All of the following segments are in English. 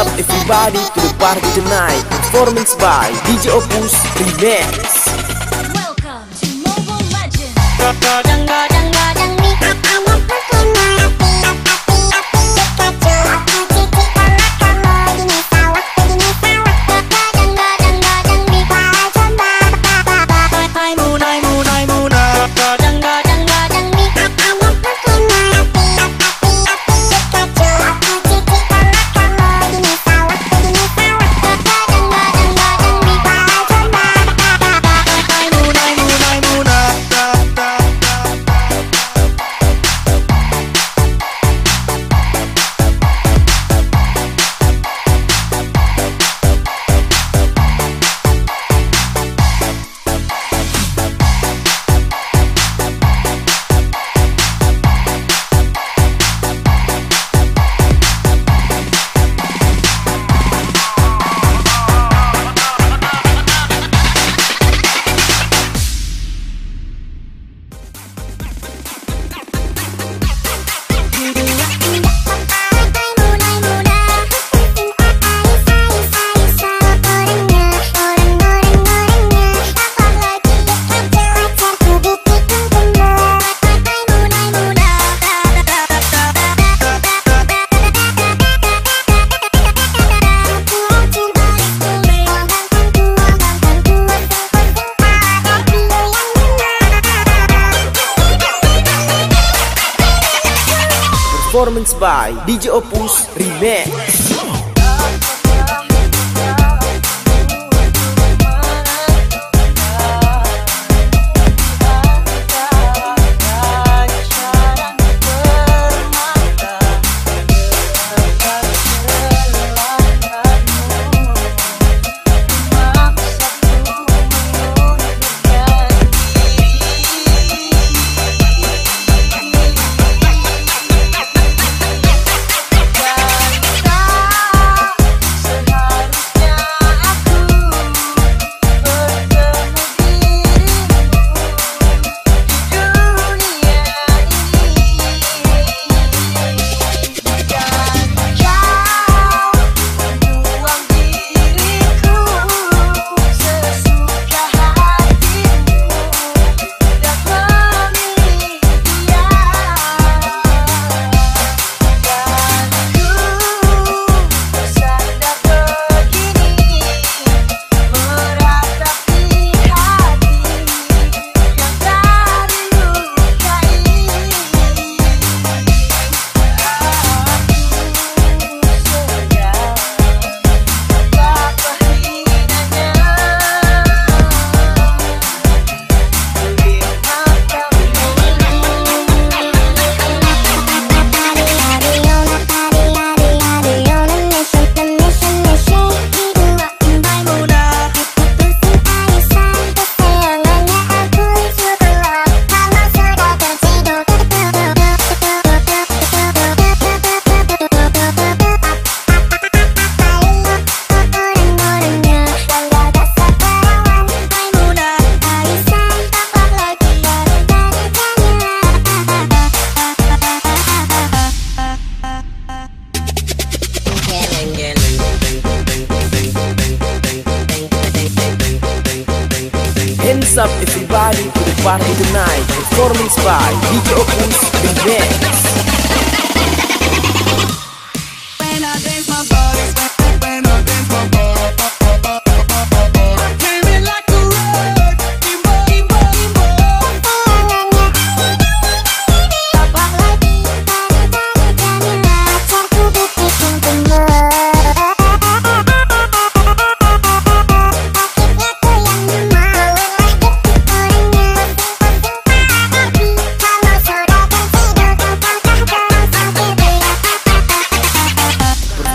up everybody to the party tonight. Performance by DJ Opus Remix. Welcome to Mobile Legends. By DJ Opus Remix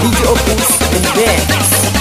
DJ Opus Remix.